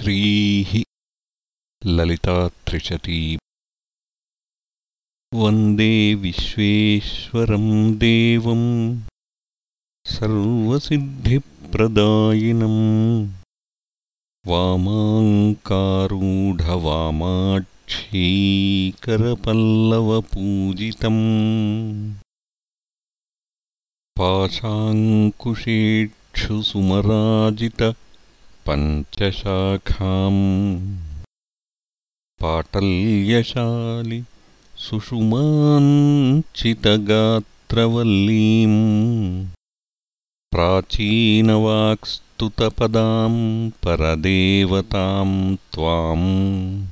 श्रीः ललितात्रिशती वन्दे विश्वेश्वरं देवम् सर्वसिद्धिप्रदायिनम् वामाङ्कारूढवामाक्षीकरपल्लवपूजितम् पाशाङ्कुशेक्षुसुमराजित पञ्चशाखाम्। पाटल्यशालि सुषुमाञ्चितगात्रवल्लीम् प्राचीनवाक्स्तुतपदाम् परदेवताम् त्वाम्।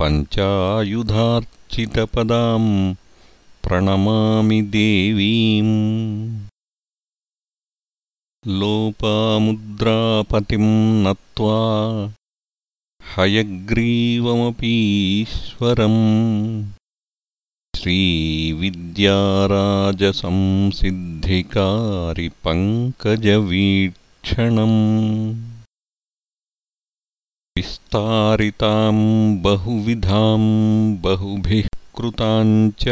पञ्चायुधार्चितपदाम् प्रणमामि देवीम् लोपामुद्रापतिं नत्वा हयग्रीवमपीश्वरम् श्रीविद्याराजसंसिद्धिकारिपङ्कजवीक्षणम् विस्तारिताम् बहुविधाम् बहुभिः कृताम् च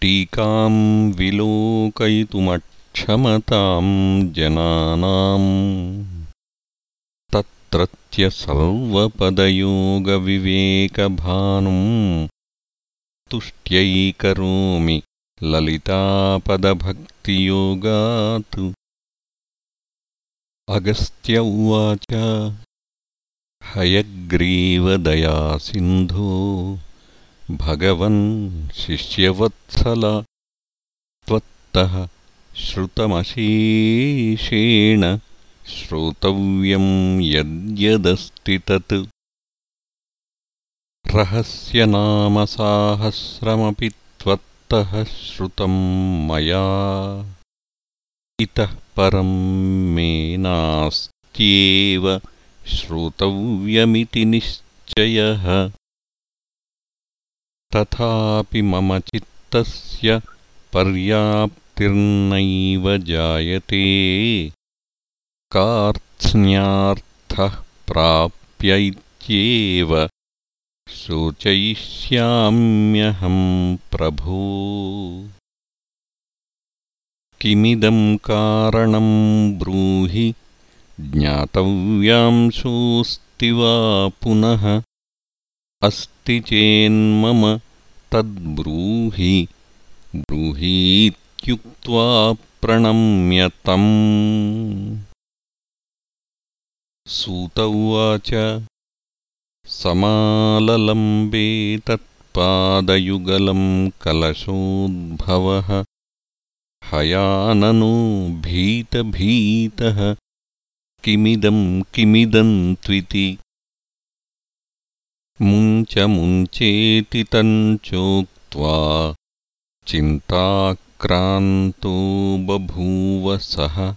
टीकाम् विलोकयितुमट् क्षमताम् जनानाम्। तत्रत्यसर्वपदयोगविवेकभानुम् तुष्ट्यैकरोमि ललितापदभक्तियोगात्। अगस्त्य उवाच हयग्रीवदयासिन्धो भगवन् शिष्यवत्सल त्वत्तः श्रुतमशेषेण श्रोतव्यम् यद्यदस्ति तत्। रहस्यनामसाहस्रमपि त्वत्तः श्रुतम् मया। इतः परम् मे नास्त्येव श्रोतव्यमिति निश्चयः। तथापि मम चित्तस्य पर्याप् तिर्नैव जायते। कार्त्स्न्यार्थः प्राप्य इत्येव शोचयिष्याम्यहम् प्रभो। किमिदम् कारणम् ब्रूहि ज्ञातव्यांशोऽस्ति वा पुनः? अस्ति चेन्मम तद्ब्रूहि ब्रूहीत् इत्युक्त्वा प्रणम्यतम्। सूत उवाच समाललम्बे तत्पादयुगलम् कलशोद्भवः। हयाननो भीतभीतः किमिदम् किमिदम् त्विति। मुञ्च मुञ्चेति तञ्चोक्त्वा चिन्ता क्रान्तो बभूव सः।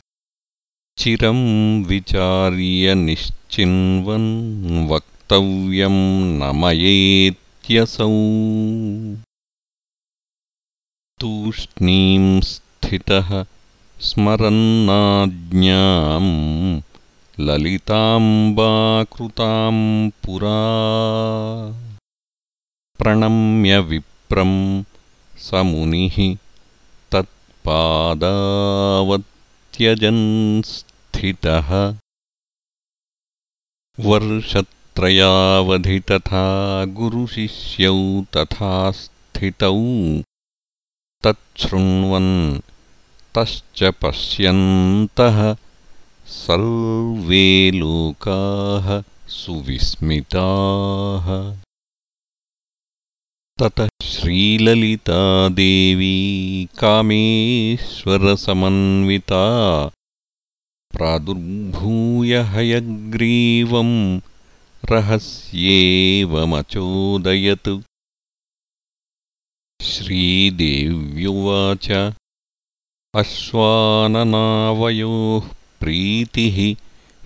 चिरम् विचार्य निश्चिन्वन् वक्तव्यम् न मयेत्यसौ। तूष्णीम् स्थितः स्मरन्नाज्ञाम् ललिताम्बाकृताम् पुरा। प्रणम्य विप्रम् स मुनिः पादावत्यजन्स्थितः। वर्षत्रयावधि तथा गुरुशिष्यौ तथा स्थितौ। तच्छृण्वन् तश्च पश्यन्तः सर्वे लोकाः सुविस्मिताः ततः श्रीललितादेवी कामेश्वरसमन्विता। प्रादुर्भूय हयग्रीवम् रहस्येवमचोदयत्। श्रीदेव्युवाच अश्वाननावयोः प्रीतिः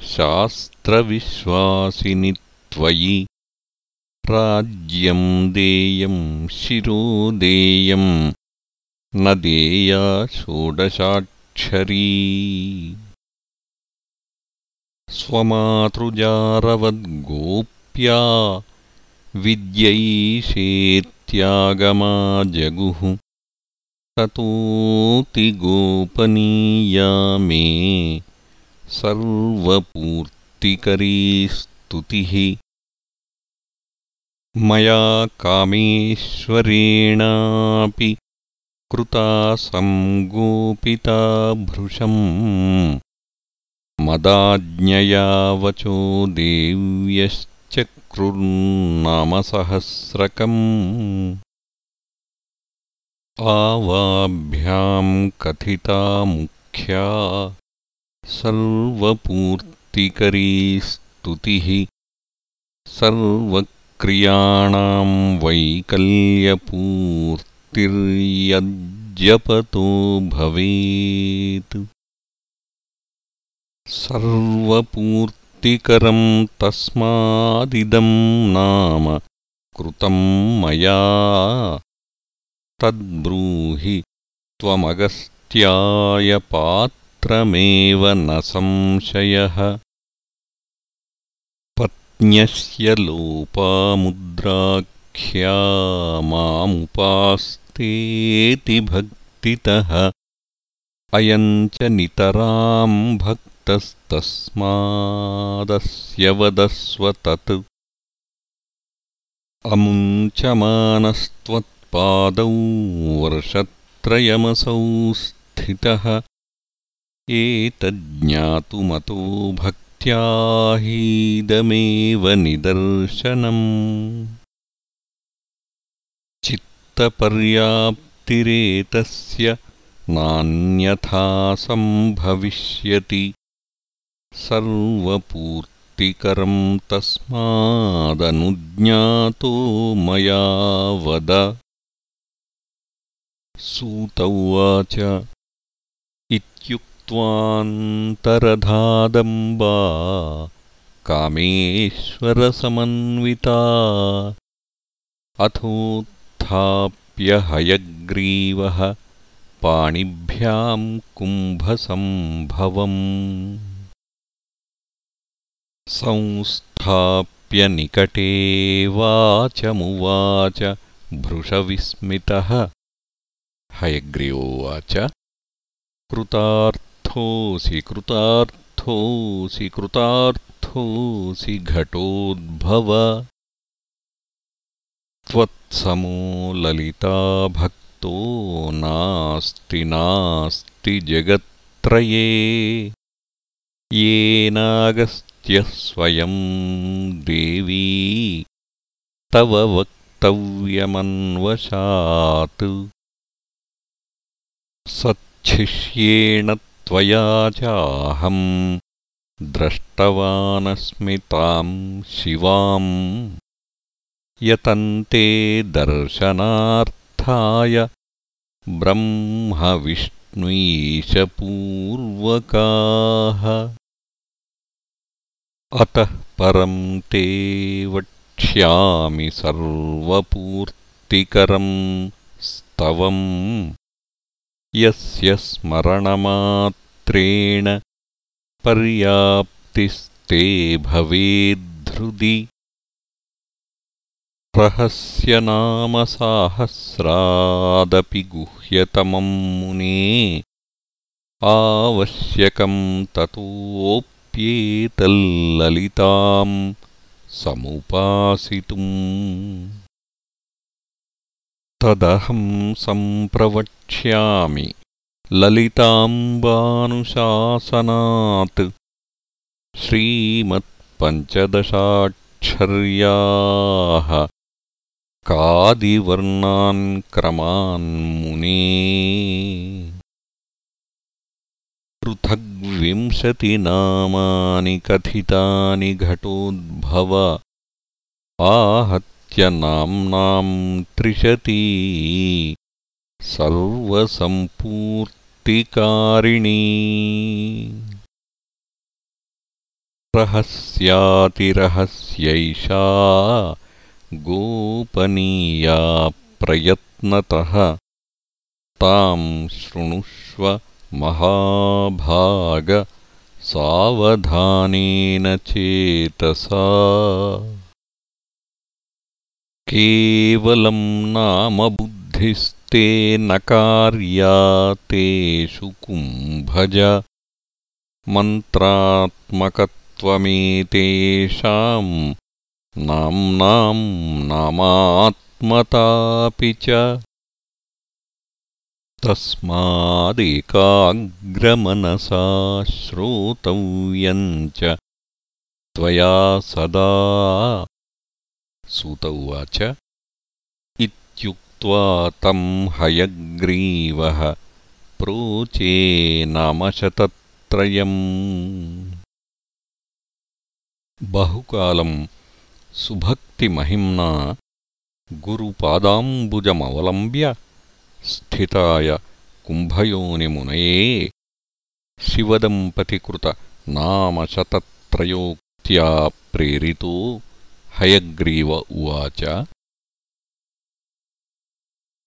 शास्त्रविश्वासिनि त्वयि राज्यम् देयम् शिरो देयम् न देया षोडशाक्षरी। स्वमातृजारवद्गोप्या विद्यैषेत्यागमा जगुः ततोऽतिगोपनीया मे सर्वपूर्तिकरी स्तुतिः मया कामेश्वरेणापि कृता सङ्गोपिता भृशम्। मदाज्ञया वचो देव्यश्चक्रुर्नामसहस्रकम् आवाभ्याम् कथिता मुख्या सर्वपूर्तिकरी स्तुतिः सर्वक्रियाणाम् वैकल्यपूर्तिर्यज्जपतो भवेत्। सर्वपूर्तिकरम् तस्मादिदम् नाम कृतम् मया। तद्ब्रूहि त्वमगस्त्यायपात्रमेव न संशयः पत्न्यस्य लोपामुद्राख्या मामुपास्तेति भक्तितः। अयम् च नितराम् भक्तस्तस्मादस्य वदस्व तत्। अमुञ्चमानस्त्वत् पादौ वर्षत्रयमसौ स्थितः। एतज्ज्ञातुमतो भक्त्याहीदमेव निदर्शनम्। चित्तपर्याप्तिरेतस्य नान्यथा सम्भविष्यति। सर्वपूर्तिकरम् तस्मादनुज्ञातो मया वद। सूत उवाच इत्युक्त्वान्तरधादम्बा कामेश्वरसमन्विता अथोत्थाप्यहयग्रीवः पाणिभ्याम् कुम्भसम्भवम् संस्थाप्यनिकटे वाचमुवाच भृशविस्मितः। हयग्रीवोवाच कृतार्थोऽसि कृतार्थोऽसि कृतार्थोऽसि घटोद्भव। त्वत्समो ललिता भक्तो नास्ति नास्ति जगत्त्रये। येनागस्त्यः स्वयम् देवी। तव वक्तव्यमन्वशात्। सच्छिष्येण त्वया चाहम् द्रष्टवानस्मि ताम् शिवाम् यतन्ते दर्शनार्थाय ब्रह्मविष्णुईशपूर्वकाः। अतः परम् ते वक्ष्यामि सर्वपूर्तिकरम् स्तवम् यस्य स्मरणमात्रेण पर्याप्तिस्ते भवेद्धृदि। रहस्यनामसाहस्रादपि गुह्यतमम् मुने। आवश्यकम् ततोऽप्येतल्ललिताम् समुपासितुम् तदहम् सम्प्रवक्ष्यामि। ललिताम्बानुशासनात् श्रीमत्पञ्चदशाक्षर्याः कादिवर्णान् क्रमान्मुने पृथग्विंशतिनामानि कथितानि घटोद्भव। आहत् नाम्नाम् त्रिशती सर्वसम्पूर्तिकारिणी। रहस्यातिरहस्यैषा गोपनीया प्रयत्नतः ताम् शृणुष्व महाभाग सावधानेन चेतसा केवलं नाम बुद्धिस्ते न कार्या तेषु कुम्भज। मन्त्रात्मकत्वमेतेषाम् नाम्नाम् नामात्मतापि च। तस्मादेकाग्रमनसा श्रोतव्यम् च त्वया सदा सूत उवाच इत्युक्त्वा तम् हयग्रीवः प्रोचे नामशतत्रयम् बहुकालम् सुभक्तिमहिम्ना गुरुपादाम्बुजमवलम्ब्य स्थिताय कुम्भयोनिमुनये शिवदम्पतिकृतनामशतत्रयोक्त्या प्रेरितो हयग्रीव उवाच